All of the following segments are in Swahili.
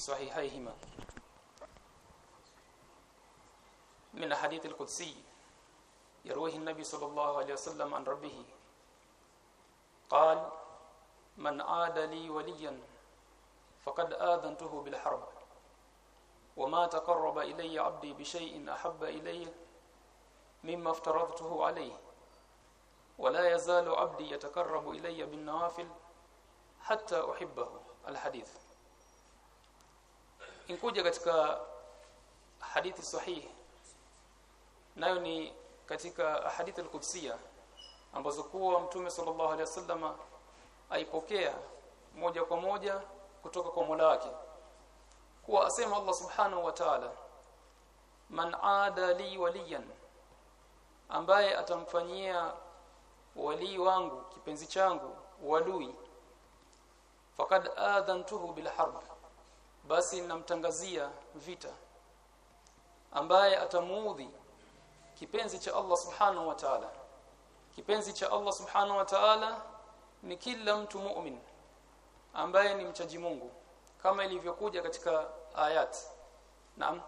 صحيحيهما. من حديث القدسي يرويه النبي صلى الله عليه وسلم عن ربه. قال من عاد لي وليا فقد آذنته بالحرب وما تقرب إلي عبدي بشيء أحب إلي مما افترضته عليه ولا يزال عبدي يتقرب إلي بالنوافل حتى أحبه. الحديث. Inkuja katika hadithi sahihi nayo ni katika hadithi al-qudsiya ambazo kuwa mtume sallallahu alaihi wasallama aipokea moja kwa moja kutoka kwa Mola wake. Kuwa asema Allah subhanahu wa ta'ala man aada li waliyan ambaye atamfanyia walii wangu kipenzi changu wadui faqad adhantuhu bil harb basi namtangazia vita ambaye atamuudhi kipenzi cha Allah subhanahu wa ta'ala. Kipenzi cha Allah subhanahu wa ta'ala ni kila mtu mu'min ambaye ni mchaji Mungu kama ilivyokuja katika ayat. Naam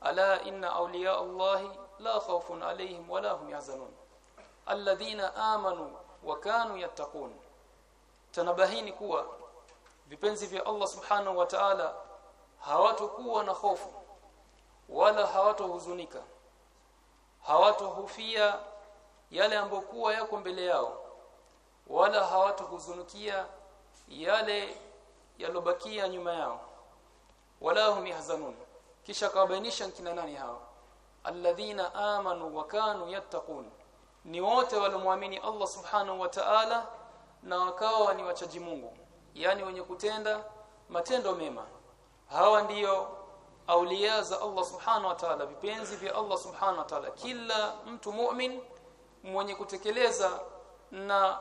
ala inna awliya Allahi la khawfun alayhim wala hum yahzanun. Alladhina amanu wa kanu yattaqun. Tanabahini kuwa vipenzi vya Allah subhanahu wa ta'ala hawatokuwa na hofu wala hawatohuzunika. Hawatohufia yale ambokuwa yako mbele yao wala hawatohuzunikia yale yalobakia nyuma yao. Wala hum yahzanun. Kisha kawabainisha kina nani hao? Alladhina amanu wa kanu yattaqun. Ni wote waliomuamini Allah subhanahu wa ta'ala na wakawa ni wachaji Mungu yani wenye kutenda matendo mema hawa ndiyo aulia za Allah subhanahu wa ta'ala vipenzi vya Allah subhanahu wa ta'ala. Kila mtu mu'min mwenye kutekeleza na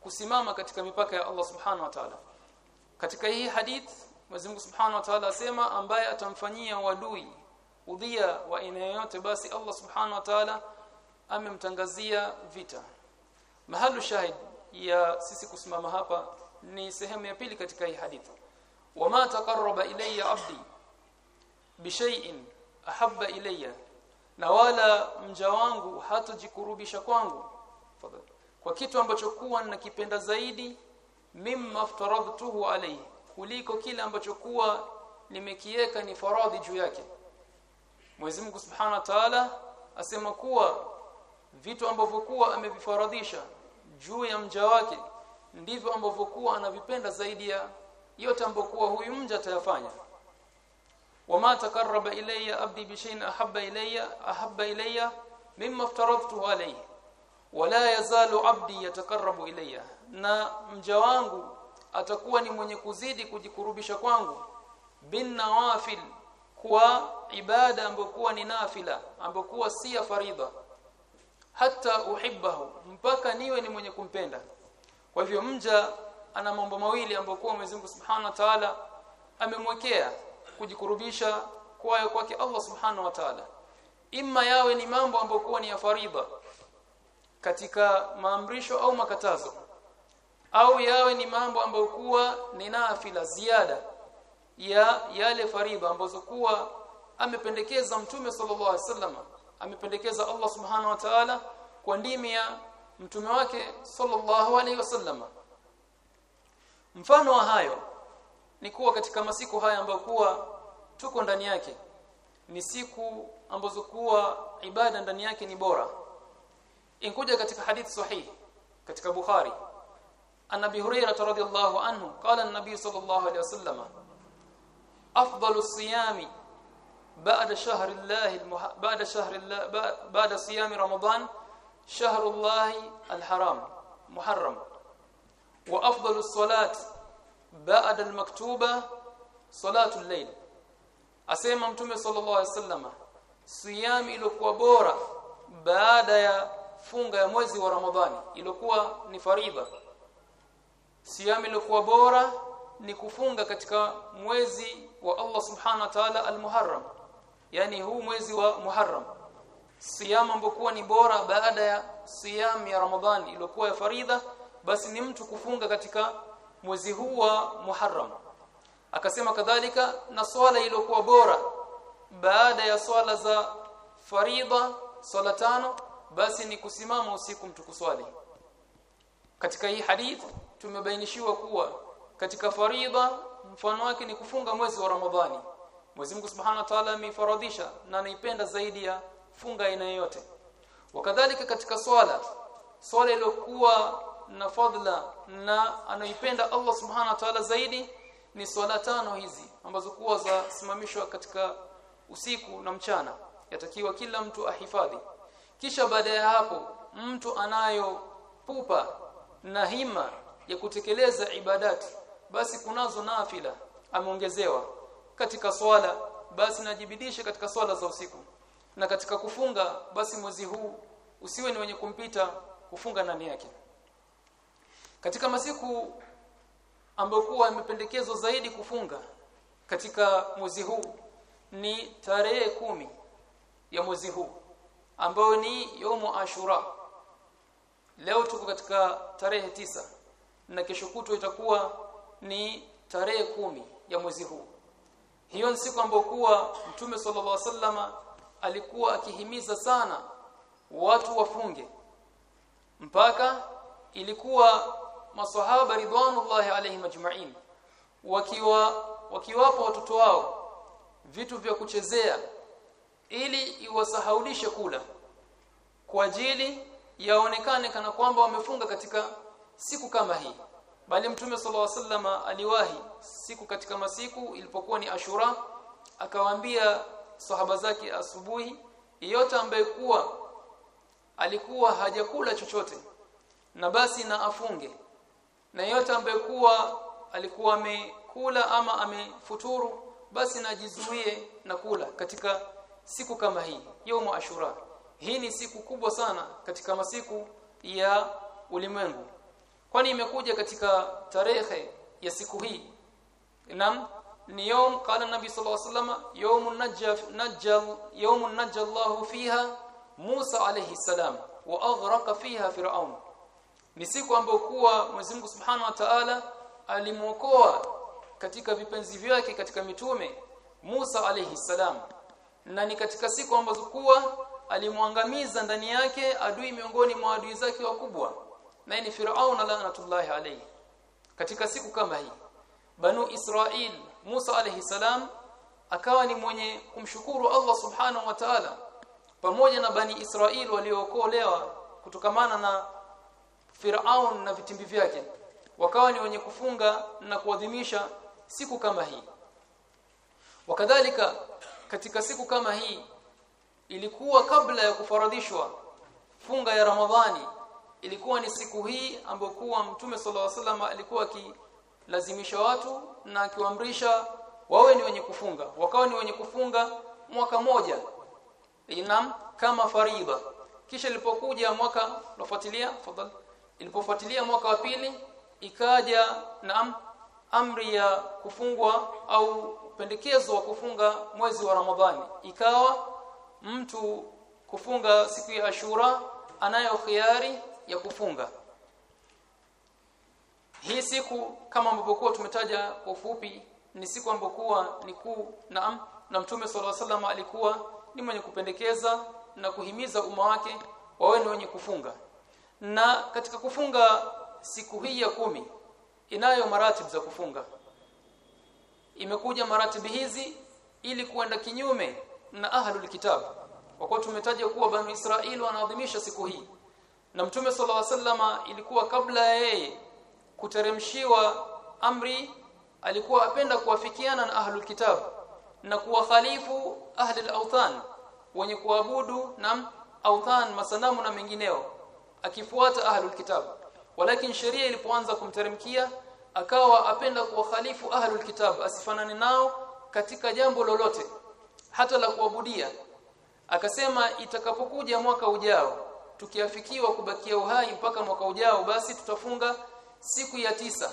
kusimama katika mipaka ya Allah subhanahu wa ta'ala. Katika hii hadith Mwenyezi Mungu Subhanahu wa Ta'ala asema ambaye atamfanyia wadui udhia wa aina yoyote basi Allah Subhanahu wa Ta'ala amemtangazia vita. Mahalu shahid ya sisi kusimama hapa ni sehemu ya pili katika hii hadithi wama taqarraba ilayya abdi bishay'in ahabba ilayya na wala mja wangu hatojikurubisha kwangu. Kwa kitu ambacho kuwa nakipenda zaidi mimma aftaradtuhu alayhi. Kuliko kile ambacho kuwa nimekiweka ni faradhi juu yake. Mwenyezi Mungu Subhanahu wa Ta'ala asema kuwa vitu ambavyo kuwa amevifaradhisha juu ya mja wake ndivyo ambavyo kuwa anavipenda zaidi ya yote ambokuwa huyu mja atayafanya. Wama takarraba ilayya abdi bi shay'in ahabba ilayya ahabba ilayya mimma aftaradtuhu alayhi. Wala yazalu abdi yatakarrabu ilayya. Na mja wangu atakuwa ni mwenye kuzidi kujikurubisha kwangu. Bin nawafil kwa ibada ambokuwa ni nafila ambokuwa si ya faridha. Hata uhibbahu mpaka niwe ni mwenye kumpenda. Kwa hivyo mja ana mambo mawili ambayo kwa Mwenyezi Mungu Subhanahu wa Ta'ala amemwekea kujikurubisha kwayo kwake Allah Subhanahu wa Ta'ala. Imma yawe ni mambo ambokuwa ni ya fariba katika maamrisho au makatazo au yawe ni mambo ambayo kuwa ni nafila ziada ya yale fariba ambazo kuwa amependekeza mtume sallallahu alaihi wasallam amependekeza Allah subhanahu wa ta'ala kwa ndimi ya mtume wake sallallahu alaihi wasallam mfano wa hayo ni kuwa katika masiku haya ambayo kuwa tuko ndani yake ni siku ambazo kuwa ibada ndani yake ni bora. Inkuja katika hadith sahihi katika Bukhari. Anabi Huraira radhiyallahu anhu qala an-nabi sallallahu alayhi wasallam afdalu siyami ba'da shahri Allah ba'da shahri ba'da siyami ramadan shahru Allah al-haram muharram. وافضل الصلاه بعد المكتوبه صلاه الليل asema mtume sallallahu alaihi wasallam siyam ilikuwa bora baada ya funga ya mwezi wa ramadhani ilikuwa ni faridha Siyamu iliyokuwa bora ni kufunga katika mwezi wa Allah Subhanahu wa Ta'ala al-Muharram. Yani huu mwezi wa Muharram. Siyamu ambokuwa ni bora baada ya siyamu ya Ramadhani iliyokuwa ya faridha basi ni mtu kufunga katika mwezi huu wa Muharram. akasema kadhalika na swala iliyokuwa bora. Baada ya swala za faridha swala tano basi ni kusimama usiku mtu kuswali katika hii hadith tumebainishiwa kuwa katika faridha mfano wake ni kufunga mwezi wa Ramadhani. Mwenyezi Mungu Subhanahu wa Ta'ala amefaradhisha na anaipenda zaidi ya funga aina yoyote. Wakadhalika katika swala swala iliyokuwa na fadla na anaipenda Allah subhana wa Ta'ala zaidi ni swala tano hizi ambazo kuwa za simamishwa katika usiku na mchana. Yatakiwa kila mtu ahifadhi. Kisha baada ya hapo mtu anayo pupa na hima ya kutekeleza ibadati basi kunazo nafila ameongezewa katika swala basi najibidishe katika swala za usiku. Na katika kufunga basi mwezi huu usiwe ni wenye kumpita kufunga ndani yake katika masiku ambayo kuwa zaidi kufunga katika mwezi huu ni tarehe kumi ya mwezi huu ambayo ni yomo ashura. Leo tuko katika tarehe tisa na kesho kutwa itakuwa ni tarehe kumi ya mwezi huu. Hiyo ni siku ambayo kuwa mtume sallallahu alaihi wasallama alikuwa akihimiza sana watu wafunge. Mpaka ilikuwa maswahaba ridwanullahi alayhi ajma'in wakiwa wakiwapa watoto wao vitu vya kuchezea ili iwasahaulishe kula kwa ajili yaonekane kana kwamba wamefunga katika siku kama hii. Bali mtume sallallahu alaihi wasallam aliwahi siku katika masiku ilipokuwa ni ashura akawaambia sahaba zake asubuhi yote ambaye kuwa alikuwa hajakula chochote na basi na afunge na yote ambaye kuwa alikuwa amekula ama amefuturu basi najizuie na kula katika siku kama hii yaumu ashura. Hii ni siku kubwa sana katika masiku ya ulimwengu. Kwani imekuja katika tarehe ya siku hii. Nam ni yom qala nabi sallallahu alayhi wasallam yawmun najjal najjal yawmun najjallahu fiha Musa alayhi salam wa aghraqa fiha fir'aun ni siku ambayo kuwa Mwenyezi Mungu Subhanahu wa Ta'ala alimuokoa katika vipenzi vyake katika mitume Musa alayhi salam. Na ni katika siku ambazo kuwa alimwangamiza ndani yake adui miongoni mwa adui zake wakubwa na ni Firaun laanatullahi alayhi. Katika siku kama hii Banu Israil Musa alayhi salam akawa ni mwenye kumshukuru Allah subhanahu wa ta'ala pamoja na Bani Israil waliookolewa kutokamana na Firaun na vitimbi vyake. Wakawa ni wenye kufunga na kuadhimisha siku kama hii. Wakadhalika katika siku kama hii ilikuwa kabla ya kufaradhishwa funga ya Ramadhani ilikuwa ni siku hii ambayo kwa mtume sallallahu alaihi alikuwa akilazimisha watu na akiwaamrisha wawe ni wenye kufunga. Wakawa ni wenye kufunga mwaka moja inam kama fariba kisha ilipokuja mwaka unafuatilia fadhali ilipofuatilia mwaka wa pili ikaja na amri ya kufungwa au pendekezo wa kufunga mwezi wa Ramadhani. Ikawa mtu kufunga siku ya Ashura anayo khiari ya kufunga. Hii siku kama ambavyokuwa tumetaja kwa ufupi ni siku ambayo ni kuu naam na mtume sallallahu alaihi wasallam alikuwa ni mwenye kupendekeza na kuhimiza umma wake wawe ni wenye kufunga na katika kufunga siku hii ya kumi inayo maratibu za kufunga. Imekuja maratibu hizi ili kuenda kinyume na ahlul kitab. Kwa kuwa tumetaja kuwa banu Israeli wanaadhimisha siku hii. Na mtume sallallahu alaihi wasallama ilikuwa kabla yeye kuteremshiwa amri alikuwa apenda kuwafikiana na ahlul kitab na kuwakhalifu ahli al-awthan wenye kuabudu na authan masanamu na mengineo akifuata ahlul kitab. Walakin sheria ilipoanza kumteremkia akawa apenda kuwakhalifu ahlul kitab asifanane nao katika jambo lolote hata la kuabudia. Akasema itakapokuja mwaka ujao tukiafikiwa kubakia uhai mpaka mwaka ujao basi tutafunga siku ya tisa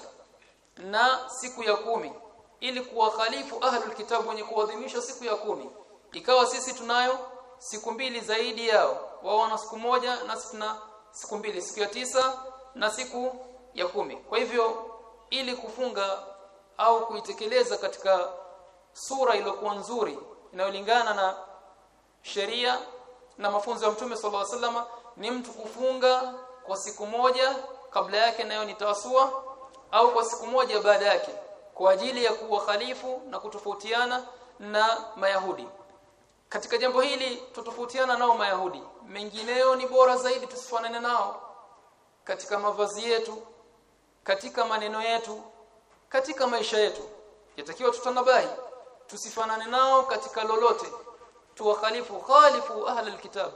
na siku ya kumi ili kuwakhalifu ahlul kitabu wenye kuadhimisha siku ya kumi. Ikawa sisi tunayo siku mbili zaidi yao wao wana siku moja na sisi siku mbili siku ya tisa na siku ya kumi. Kwa hivyo ili kufunga au kuitekeleza katika sura iliyokuwa nzuri inayolingana na sheria na mafunzo ya Mtume sallallahu alaihi wasallam ni mtu kufunga kwa siku moja kabla yake nayo ni tawasua au kwa siku moja baada yake kwa ajili ya kuwa khalifu na kutofautiana na Mayahudi katika jambo hili tutofautiana nao Mayahudi. Mengineyo ni bora zaidi tusifanane nao katika mavazi yetu katika maneno yetu katika maisha yetu. Yatakiwa tutanabahi tusifanane nao katika lolote. Tuwakhalifu khalifu ahli alkitab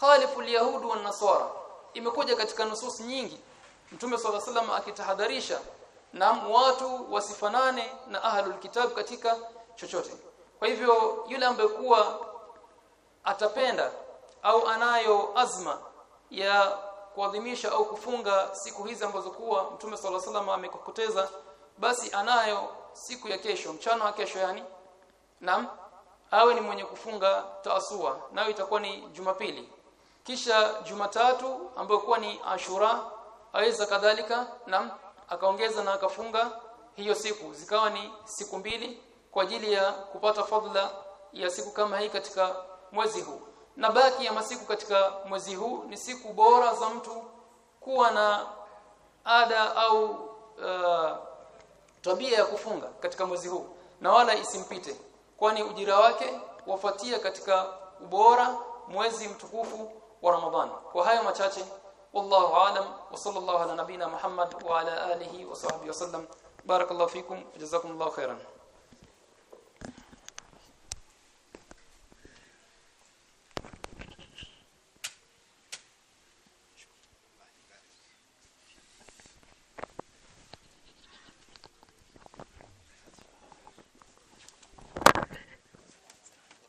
khalifu alyahud wan nasara. Imekuja katika nusus nyingi. Mtume swalla sallam akitahadharisha na watu wasifanane na ahlul alkitab katika chochote. Kwa hivyo yule ambaye kuwa atapenda au anayo azma ya kuadhimisha au kufunga siku hizi ambazo kuwa mtume صلى الله عليه amekokoteza basi anayo siku ya kesho mchana wa kesho yani. Naam awe ni mwenye kufunga taasua nayo itakuwa ni Jumapili. Kisha Jumatatu ambayo kuwa ni Ashura aweza kadhalika naam akaongeza na akafunga hiyo siku. Zikawa ni siku mbili kwa ajili ya kupata fadhila ya siku kama hii katika mwezi huu. Na baki ya masiku katika mwezi huu ni siku bora za mtu kuwa na ada au uh, tabia ya kufunga katika mwezi huu. Na wala isimpite kwani ujira wake wafuatia katika ubora mwezi mtukufu wa Ramadhani. Kwa hayo machache wallahu alam wa sallallahu ala nabina Muhammad wa ala alihi wa sahbihi wasallam barakallahu fikum jazakumullahu khairan